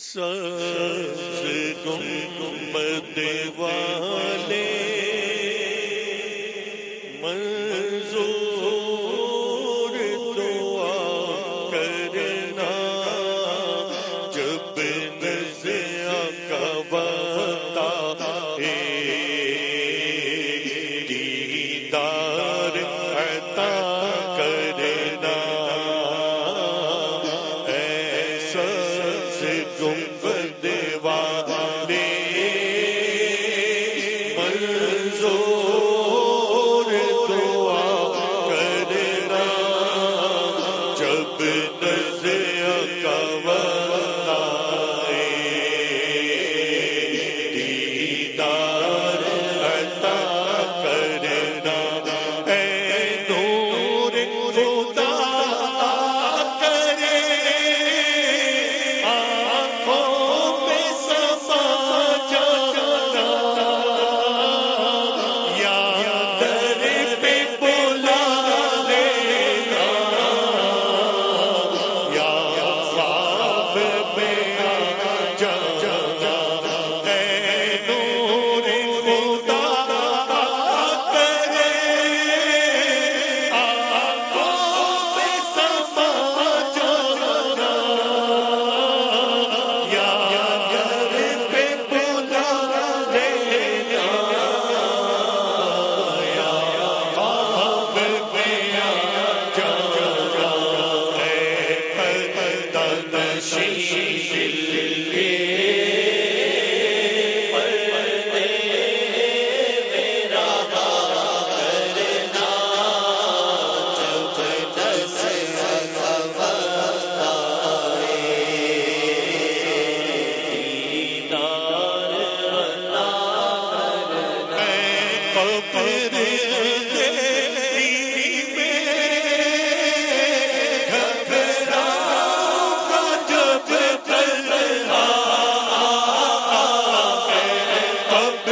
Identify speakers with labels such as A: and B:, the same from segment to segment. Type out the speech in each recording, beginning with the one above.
A: گنبد گم دیوالے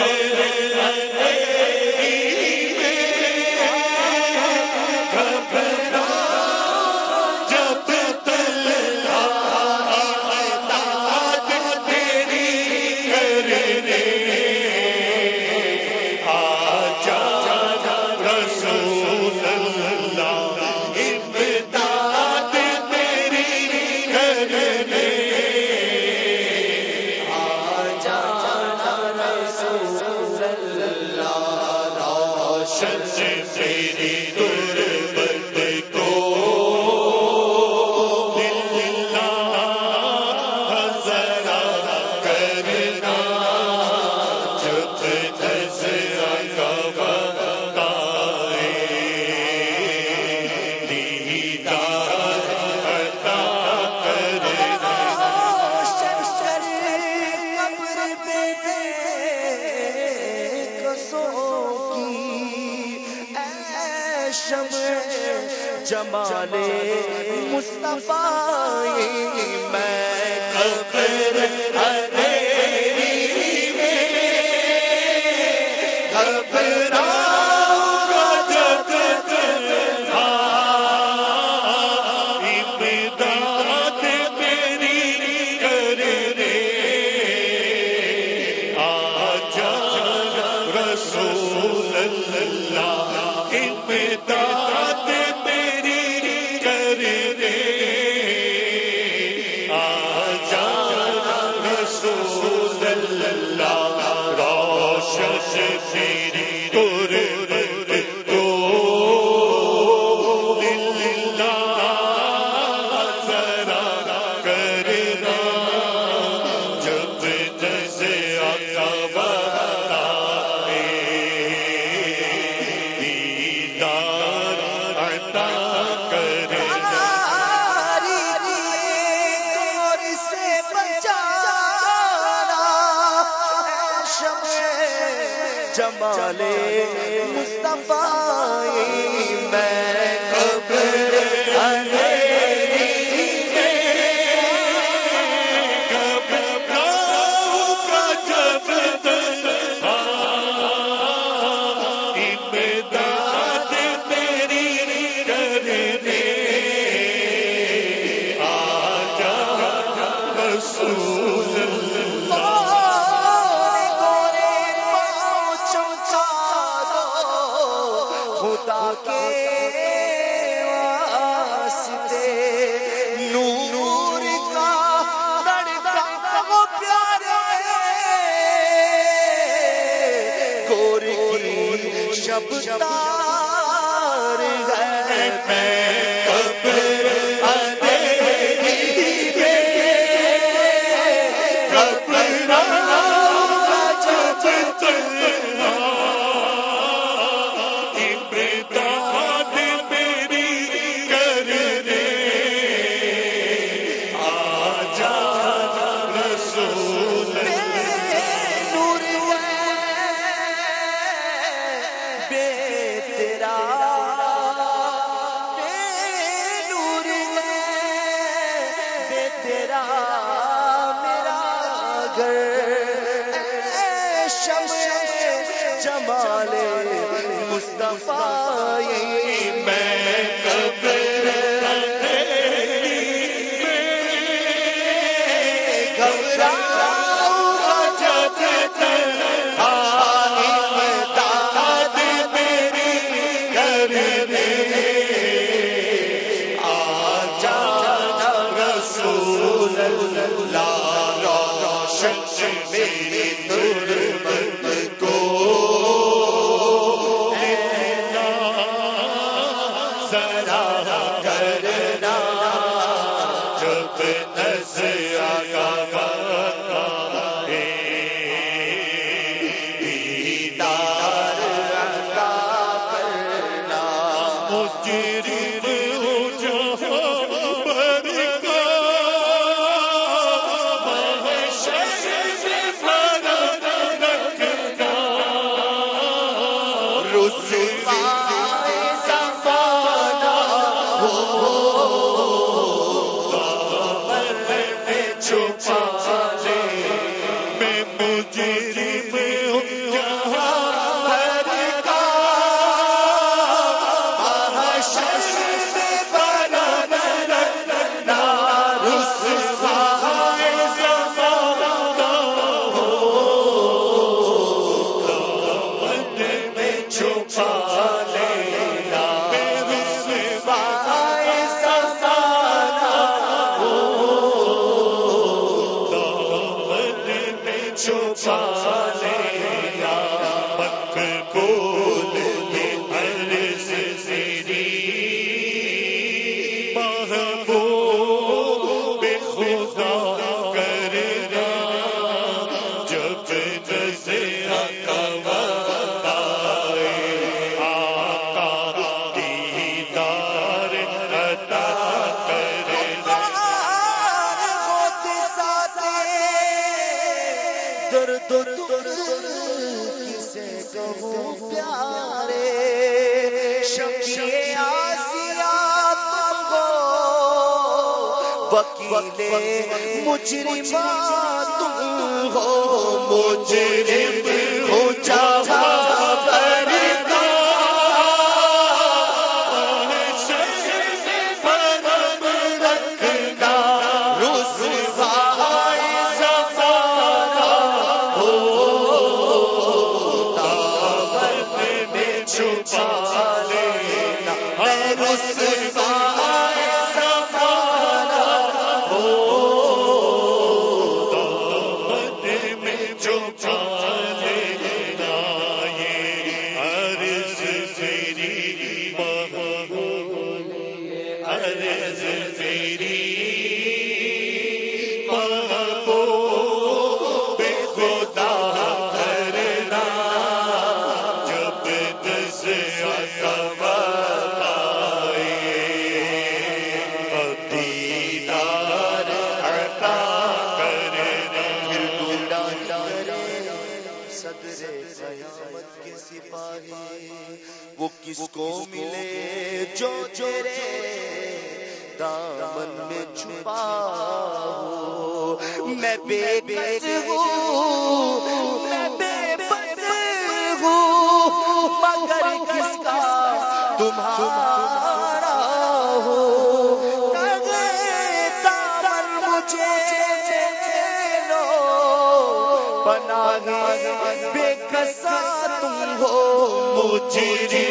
A: قبر سے امداد
B: مصطفیٰ میں
A: چھپا لے۔ وقت
B: مجرمہ تم ہو مجرم ہو
A: چھپا لینا میں رسوا خدا جب دس دیدار عطا کرنا
B: کے سپاہی وہ کس کو ملے جو چرے دامن میں چھپا میں بے بس ہوں مگر کس کا تمہارا ہو مجھے بے کسا تم ہو
A: مجھے